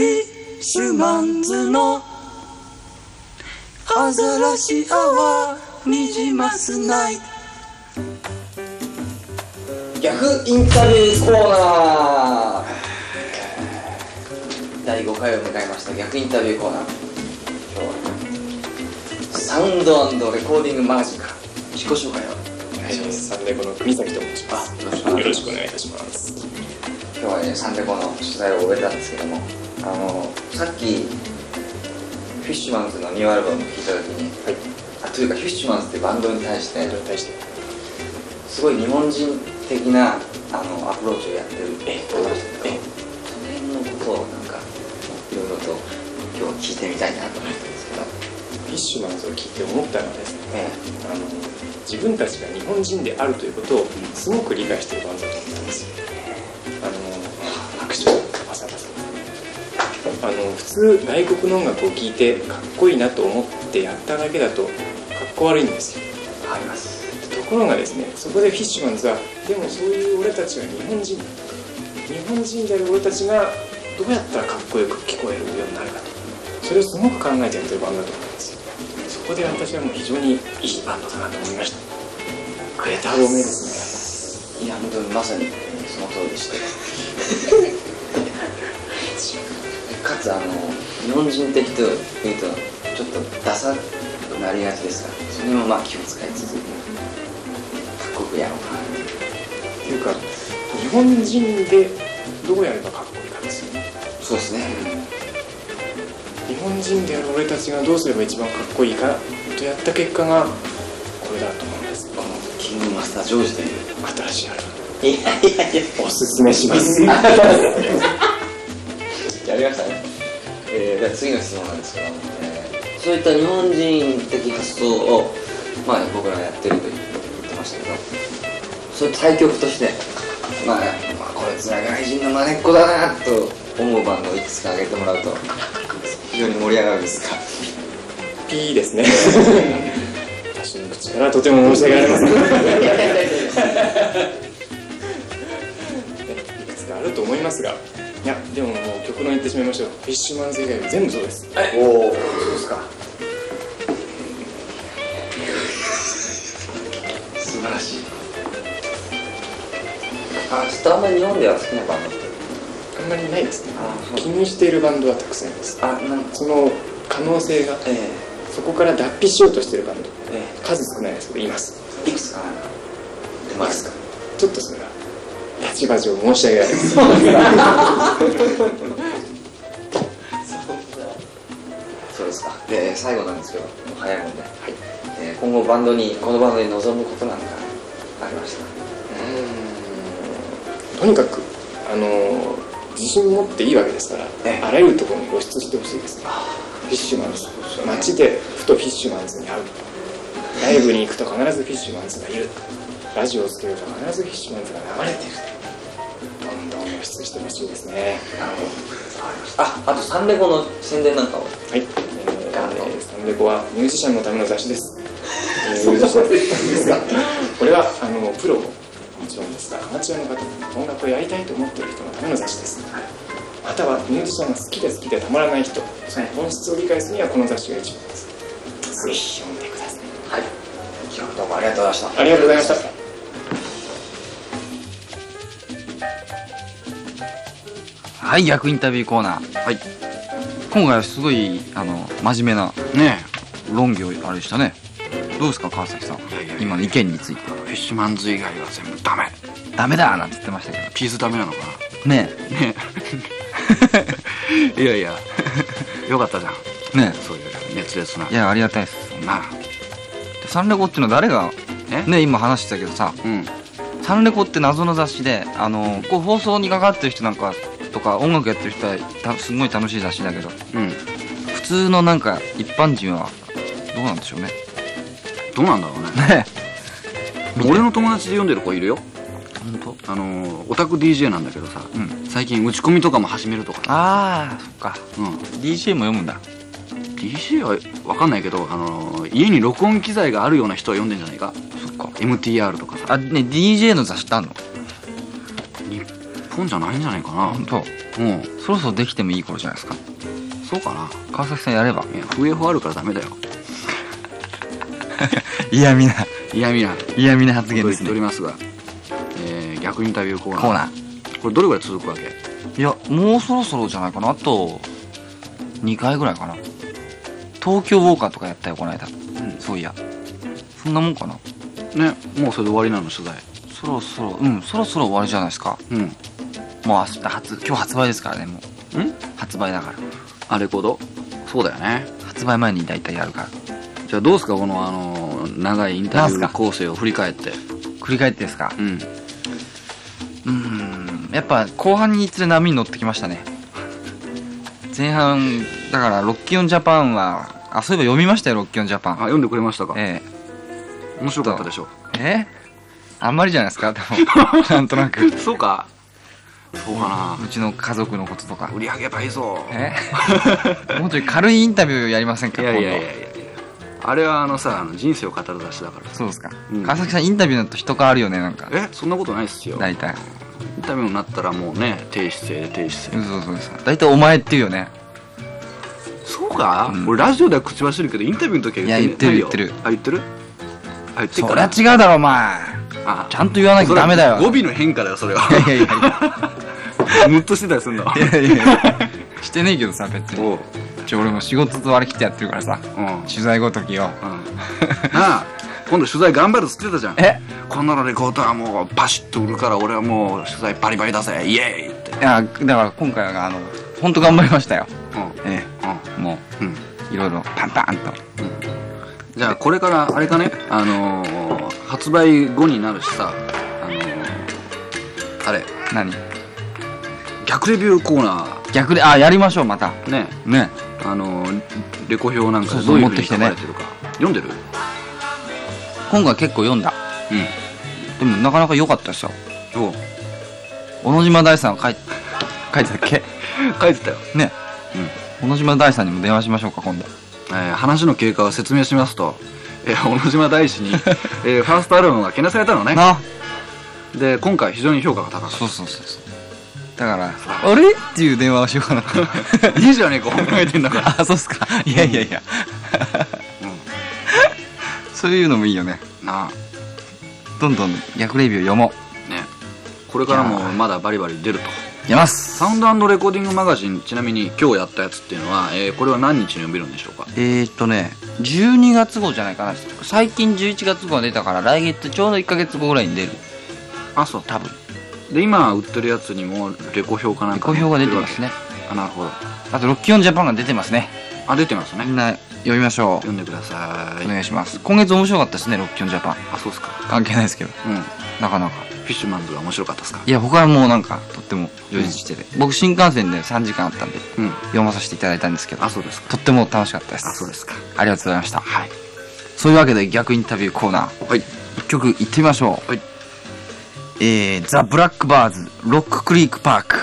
フィッシュマンズのアザラシアワーニジマスナイト逆インタビューコーナー。第5回を迎えました逆インタビューコーナー。今日はサウンドレコーディングマジカ自己紹介をお願いします。サンデコの国崎と申します。あよろしくお願いしますよろしくお願いいたします。今日はねサンデコの取材を終えたんですけどもあのさっきフィッシュマンズのニューアルバムを聴いた時にはい。あというかフィッシュマンズってバンドに対してすごい日本人的なあのアプローチをやってる。って言ってましたけどその辺のことをなんかいろいろと今日は聞いてみたいなと思ってるんですけど。フィッシュマンズを聞いて思ったのはですねえあの自分たちが日本人であるということをすごく理解しているバンドだと思ったんですよあの普通外国の音楽を聴いてかっこいいなと思ってやっただけだとかっこ悪いんですよ。えあります。ところがですねそこでフィッシュマンズはでもそういう俺たちは日本人だ日本人である俺たちがどうやったらかっこよく聞こえるようになるかと。それをすごく考えてやってるバンドだと思うんですよそこで私はもう非常にいいバンドだなと思いましたベタ褒めです。いや本当にまさにその通りでしてかつあの日本人的というとちょっとダサくなりがちですからそれもまあ気を使いつつ。かっこよくやろうかなね。っていうか日本人でどうやればかっこいいかですよねそうですね日本人である俺たちがどうすれば一番かっこいいかとやった結果がこれだと思うんです。このキングマスタージョージという新しいアルバムいやいやいやおすすめします。や りましたね、えー、では次の質問なんですけど、えーそういった日本人的発想を、まあ、僕らがやってると言ってましたけどそういう対局として、まあ、まあこいつら外人のまねっこだなと思うバンドをいくつか挙げてもらうと非常に盛り上がるんですが P ですね。私の口からとても申し訳ありません。いくつかあると思いますが。いやでももう極論言ってしまいましょう。フィッシュマンズ以外は全部そうです。おおそうですか。素晴らしい。あちょっとあんまり日本では好きなバンドって。あんまりないですね。気にしているバンドはたくさんいます。あなんか。その可能性がえそこから脱皮しようとしているバンド。ええ。数少ないですけどいます。えいくつか。いくつか。すかちょっとそれは立場上申し訳ない。です で最後なんですけど早いもんで、はい。えー今後バンドにこのバンドに臨むことなんかありましたとにかくあの自信持っていいわけですから、ええ。あらゆるところに露出してほしいですね。フィッシュマンズ。街でふとフィッシュマンズに会うライブに行くと必ずフィッシュマンズがいるラジオをつけると必ずフィッシュマンズが流れてるどんどん露出してほしいですね。なるほど。ああとサンレコの宣伝なんかを。はい、レコはミュージシャンのための雑誌です、えーミュージシャンですがこれはあのプロももちろんですがアマチュアの方音楽をやりたいと思っている人のための雑誌です。またはミュージシャンが好きで好きでたまらない人その本質を理解するにはこの雑誌が一番です。ぜひ読んでください。はい。今日どうもありがとうございました。ありがとうございました。はい、逆インタビューコーナー。はい。今回はすごい、あの、真面目な、ね、論議をあれでしたね。どうですか、川崎さん。今の意見について。フィッシュマンズ以外は全部ダメダメだなんて言ってましたけピースダメなのかど。ねなね いやいやよかったじゃんえ。ねそういう熱烈なえ。いや、ありがたいです。なサンレコっていうのは誰が、え？ね、今話してたけどさ、うんサンレコって謎の雑誌で、あの、こう放送にかかってる人なんか、とか音楽やってる人はたすごい楽しい雑誌だけど、うん普通のなんか一般人は、どうなんでしょうね。どうなんだろうねね 俺の友達で読んでる子いるよえ。本当？あのオタク DJ なんだけどさ、うん最近打ち込みとかも始めるとかああ、そっか。うん DJ も読むんだ。DJ は分かんないけど、あの家に録音機材があるような人は読んでんじゃないかそっか。MTR とかさあ、ね、DJ の雑誌ってあんの？日損じゃないんじゃないかな。本当？うん。そろそろできてもいい頃じゃないですか。そうかな。川崎さんやれば。いや笛法あるからダメだよ。嫌味な。嫌味な。嫌味な発言ですね。っておりますが、えー、逆インタビューコーナー。コーナこれどれぐらい続くわけ？ーいやもうそろそろじゃないかな。あと2回ぐらいかな。東京ウォーカーとかやったよこの間。うん。そういや。そんなもんかな。ね。もうそれで終わりなの取材。そろそろうん。そろそろ終わりじゃないですか。うんもう明日発今日発売ですからねもう。ん？発売だから。あレコード？そうだよね。発売前に大体やるから。じゃあどうですかこのあの長いインタビュー構成を振り返って。繰り返ってですか？うん。うーんやっぱ後半につれ波に乗ってきましたね。前半だからロッキーオンジャパンはあそういえば読みましたよロッキーオンジャパン。あ読んでくれましたか？え。面白かったでしょ。ええ？あんまりじゃないですかでも。なんとなく。そうかそうかうちの家族のこととか。な売り上げ倍増。え？もうちょい軽いインタビューやりませんかいやいやいやい今やあれはあのさあの人生を語る雑誌だから。度そうですか、うん。川崎さんインタビューだと人変わるよねなんか。え？そんなことないっすよ。大体。インタビューになったらもうね低姿勢で低姿勢そうそうです大体お前っていうよね。そうか、うん。俺ラジオでは口走るけどインタビューの時は言っていやないよ？言ってる。あ言ってる？あ言ってそっかりゃ違うだろお前あちゃんと言わなきゃダメだよ。語尾の変化だよそれは。いやいやいや。ムッとしてたりするんだわいやいやいや。してねえけどさ別に。ちょ俺も仕事と割り切ってやってるからさうん。うん取材ごときよなあ今度取材頑張るっつってたじゃん。え？こんなのレコードはもうパシッと売るから俺はもう取材バリバリだぜイエーイって。いやだから今回はあの本当頑張りましたよ。うん。えうえもんうん。ういろいろパンパンと。じゃあこれからあれかね？あのー発売後になるしさあのーあれ何？逆レビューコーナ逆であやりましょうまた。ーね。ね。あのーレコ表なんかそうそうでどういうふうに持ってきてね。書かれてるか読んでる？今回結構読んだ。うん。でもなかなか良かったですよ。おう。小野島大さん書い書いてたっけ？書いてたよ、ね。小野島大さんにも電話しましょうか今度。えー話の経過を説明しますと、えー小野島大師に、えーファーストアルバムがけなされたのね。なで今回非常に評価が高かっそうそうそうそう。だから「あ。れ?」っていう電話をしようかな。た いいじゃねえか褒められてんだからあそうっすか。いやいやいや。そういうのもいいよね。なあ。どんどん逆レビュー読もう。ね。これからもまだバリバリ出ると読ます。サウンドレコーディングマガジンちなみに今日やったやつっていうのは、えーこれは何日に読めるんでしょうか？えーっとね12月号じゃないかな。最近11月号が出たから来月ちょうど1ヶ月後ぐらいに出る。あそう。多分。で今売ってるやつにもレコ表かなんかレコ表が出てますね。ねあなるほど。あとロッキーオンジャパンが出てますね。あ出てますね。みんな読みましょ読んでくださうい。お願いします。今月面白かったですねロッキーオンジャパン。あそうっすか。関係ないですけど。うん。なかなか。フィッシュマンズが面白かったっすか？いや僕はもうなんかとっても充実してて、僕新幹線で3時間あったんでうん。読まさせていただいたんですけど。あそうですか。とっても楽しかったです。あそうですか。ありがとうございました。はい。そういうわけで逆インタビューコーナー。はい。一曲いってみましょう。はい。えー、ザ・ブラックバーズロッククリークパーク